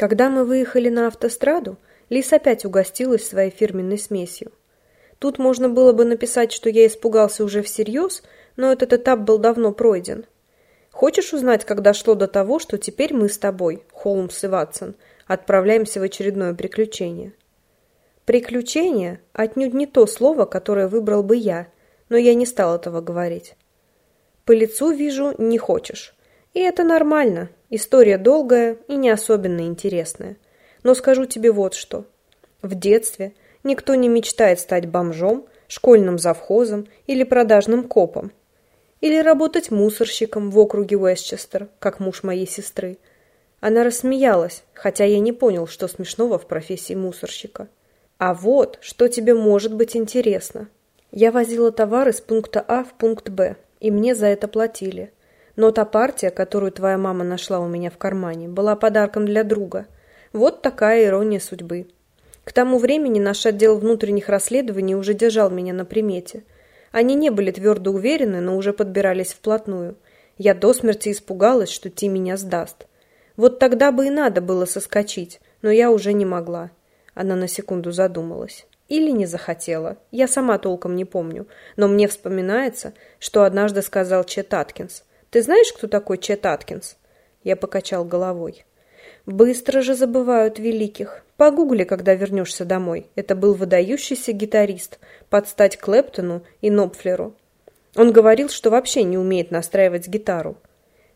Когда мы выехали на автостраду, Лис опять угостилась своей фирменной смесью. Тут можно было бы написать, что я испугался уже всерьез, но этот этап был давно пройден. Хочешь узнать, как дошло до того, что теперь мы с тобой, Холмс и Ватсон, отправляемся в очередное приключение? Приключение – отнюдь не то слово, которое выбрал бы я, но я не стал этого говорить. По лицу вижу, не хочешь. И это нормально. История долгая и не особенно интересная. Но скажу тебе вот что. В детстве никто не мечтает стать бомжом, школьным завхозом или продажным копом. Или работать мусорщиком в округе Уэстчестер, как муж моей сестры. Она рассмеялась, хотя я не понял, что смешного в профессии мусорщика. А вот, что тебе может быть интересно. Я возила товар из пункта А в пункт Б, и мне за это платили. Но та партия, которую твоя мама нашла у меня в кармане, была подарком для друга. Вот такая ирония судьбы. К тому времени наш отдел внутренних расследований уже держал меня на примете. Они не были твердо уверены, но уже подбирались вплотную. Я до смерти испугалась, что Ти меня сдаст. Вот тогда бы и надо было соскочить, но я уже не могла. Она на секунду задумалась. Или не захотела. Я сама толком не помню. Но мне вспоминается, что однажды сказал Чет Аткинс. «Ты знаешь, кто такой Чет Аткинс?» Я покачал головой. «Быстро же забывают великих. Погугли, когда вернешься домой. Это был выдающийся гитарист, под стать Клэптону и Нопфлеру. Он говорил, что вообще не умеет настраивать гитару.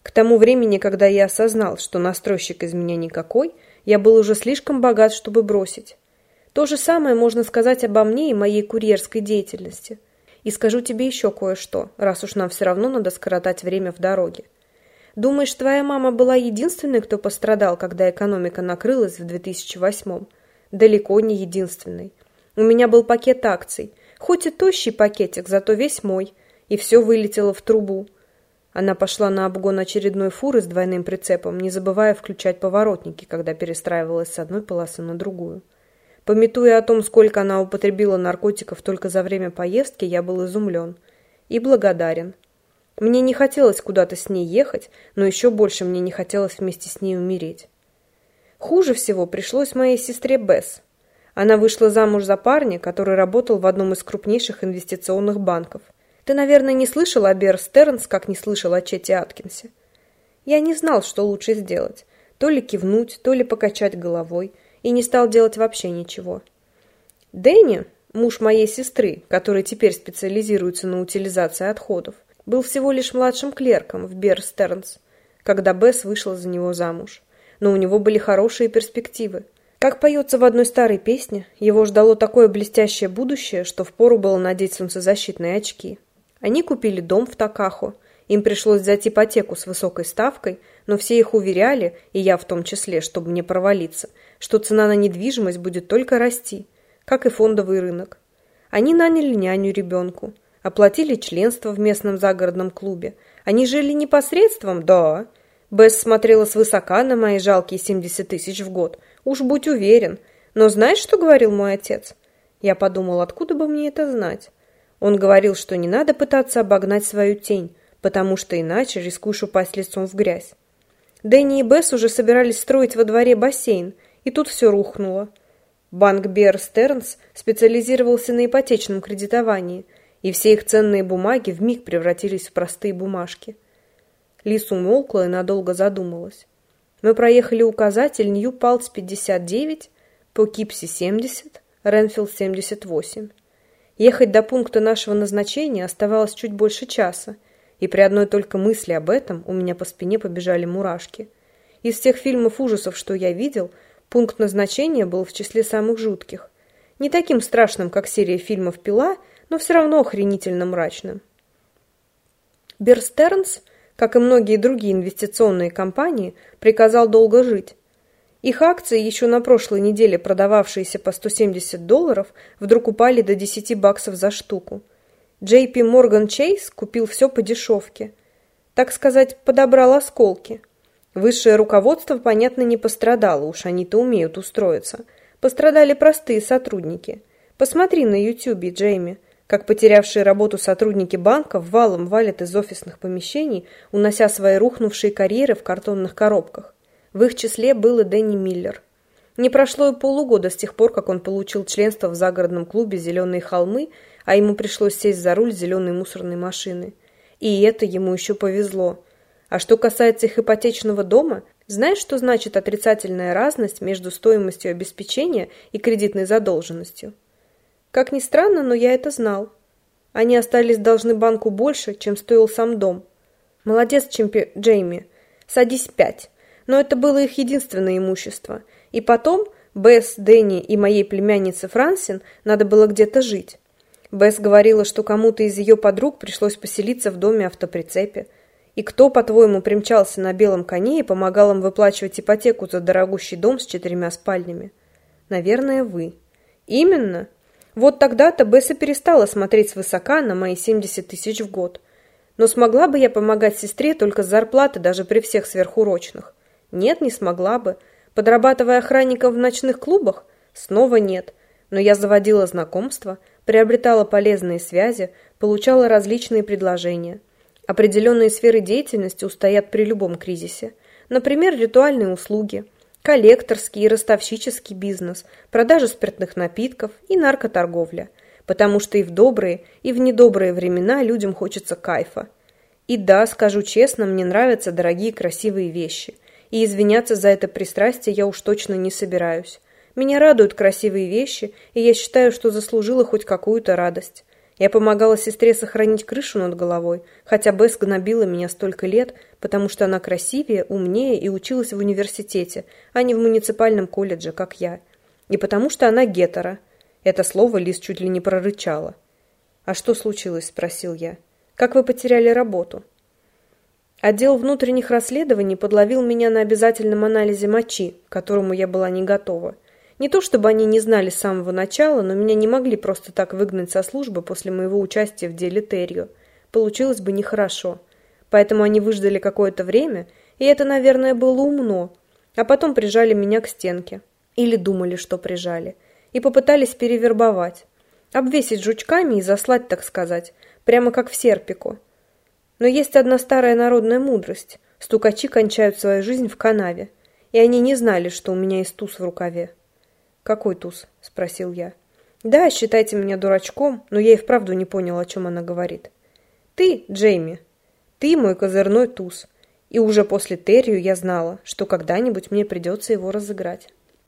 К тому времени, когда я осознал, что настройщик из меня никакой, я был уже слишком богат, чтобы бросить. То же самое можно сказать обо мне и моей курьерской деятельности. И скажу тебе еще кое-что, раз уж нам все равно надо скоротать время в дороге. Думаешь, твоя мама была единственной, кто пострадал, когда экономика накрылась в 2008-м? Далеко не единственной. У меня был пакет акций. Хоть и тощий пакетик, зато весь мой. И все вылетело в трубу. Она пошла на обгон очередной фуры с двойным прицепом, не забывая включать поворотники, когда перестраивалась с одной полосы на другую. Пометуя о том, сколько она употребила наркотиков только за время поездки, я был изумлен и благодарен. Мне не хотелось куда-то с ней ехать, но еще больше мне не хотелось вместе с ней умереть. Хуже всего пришлось моей сестре Бесс. Она вышла замуж за парня, который работал в одном из крупнейших инвестиционных банков. Ты, наверное, не слышал о Бер Стернс, как не слышал о Чете Аткинсе. Я не знал, что лучше сделать. То ли кивнуть, то ли покачать головой – и не стал делать вообще ничего. Дэнни, муж моей сестры, который теперь специализируется на утилизации отходов, был всего лишь младшим клерком в Бер Стернс, когда Бесс вышла за него замуж. Но у него были хорошие перспективы. Как поется в одной старой песне, его ждало такое блестящее будущее, что впору было надеть солнцезащитные очки. Они купили дом в Такахо. Им пришлось взять ипотеку с высокой ставкой, но все их уверяли, и я в том числе, чтобы не провалиться – что цена на недвижимость будет только расти, как и фондовый рынок. Они наняли няню ребенку, оплатили членство в местном загородном клубе. Они жили непосредством? Да. Бесс смотрела свысока на мои жалкие 70 тысяч в год. Уж будь уверен. Но знаешь, что говорил мой отец? Я подумал, откуда бы мне это знать? Он говорил, что не надо пытаться обогнать свою тень, потому что иначе рискуешь упасть лицом в грязь. Дэнни и Бесс уже собирались строить во дворе бассейн, и тут все рухнуло. Банк Бер Стернс специализировался на ипотечном кредитовании, и все их ценные бумаги вмиг превратились в простые бумажки. Лис умолкла и надолго задумалась. Мы проехали указатель Нью-Палц 59, Покипси 70, Ренфилд 78. Ехать до пункта нашего назначения оставалось чуть больше часа, и при одной только мысли об этом у меня по спине побежали мурашки. Из тех фильмов ужасов, что я видел, Пункт назначения был в числе самых жутких. Не таким страшным, как серия фильмов «Пила», но все равно охренительно мрачным. Берстернс, как и многие другие инвестиционные компании, приказал долго жить. Их акции, еще на прошлой неделе продававшиеся по 170 долларов, вдруг упали до 10 баксов за штуку. JP Morgan Chase купил все по дешевке. Так сказать, подобрал осколки – Высшее руководство, понятно, не пострадало, уж они-то умеют устроиться. Пострадали простые сотрудники. Посмотри на Ютьюбе, Джейми, как потерявшие работу сотрудники банков валом валят из офисных помещений, унося свои рухнувшие карьеры в картонных коробках. В их числе был и Дэнни Миллер. Не прошло и полугода с тех пор, как он получил членство в загородном клубе «Зеленые холмы», а ему пришлось сесть за руль зеленой мусорной машины. И это ему еще повезло. А что касается их ипотечного дома, знаешь, что значит отрицательная разность между стоимостью обеспечения и кредитной задолженностью? Как ни странно, но я это знал. Они остались должны банку больше, чем стоил сам дом. Молодец, чемпи... Джейми. Садись пять. Но это было их единственное имущество. И потом Бесс, Дэнни и моей племяннице Франсин надо было где-то жить. Бесс говорила, что кому-то из ее подруг пришлось поселиться в доме автоприцепе. И кто, по-твоему, примчался на белом коне и помогал им выплачивать ипотеку за дорогущий дом с четырьмя спальнями? Наверное, вы. Именно. Вот тогда-то Бесса перестала смотреть свысока на мои 70 тысяч в год. Но смогла бы я помогать сестре только с зарплаты даже при всех сверхурочных? Нет, не смогла бы. Подрабатывая охранником в ночных клубах? Снова нет. Но я заводила знакомства, приобретала полезные связи, получала различные предложения. Определенные сферы деятельности устоят при любом кризисе. Например, ритуальные услуги, коллекторский и ростовщический бизнес, продажа спиртных напитков и наркоторговля. Потому что и в добрые, и в недобрые времена людям хочется кайфа. И да, скажу честно, мне нравятся дорогие красивые вещи. И извиняться за это пристрастие я уж точно не собираюсь. Меня радуют красивые вещи, и я считаю, что заслужила хоть какую-то радость. Я помогала сестре сохранить крышу над головой, хотя Бесс гнобила меня столько лет, потому что она красивее, умнее и училась в университете, а не в муниципальном колледже, как я. И потому что она гетера. Это слово Лиз чуть ли не прорычала. «А что случилось?» – спросил я. «Как вы потеряли работу?» Отдел внутренних расследований подловил меня на обязательном анализе мочи, к которому я была не готова. Не то чтобы они не знали с самого начала, но меня не могли просто так выгнать со службы после моего участия в деле Террио. Получилось бы нехорошо. Поэтому они выждали какое-то время, и это, наверное, было умно. А потом прижали меня к стенке. Или думали, что прижали. И попытались перевербовать. Обвесить жучками и заслать, так сказать. Прямо как в Серпику. Но есть одна старая народная мудрость. Стукачи кончают свою жизнь в канаве. И они не знали, что у меня туз в рукаве. «Какой туз?» – спросил я. «Да, считайте меня дурачком, но я и вправду не понял, о чем она говорит». «Ты, Джейми. Ты мой козырной туз. И уже после Террию я знала, что когда-нибудь мне придется его разыграть».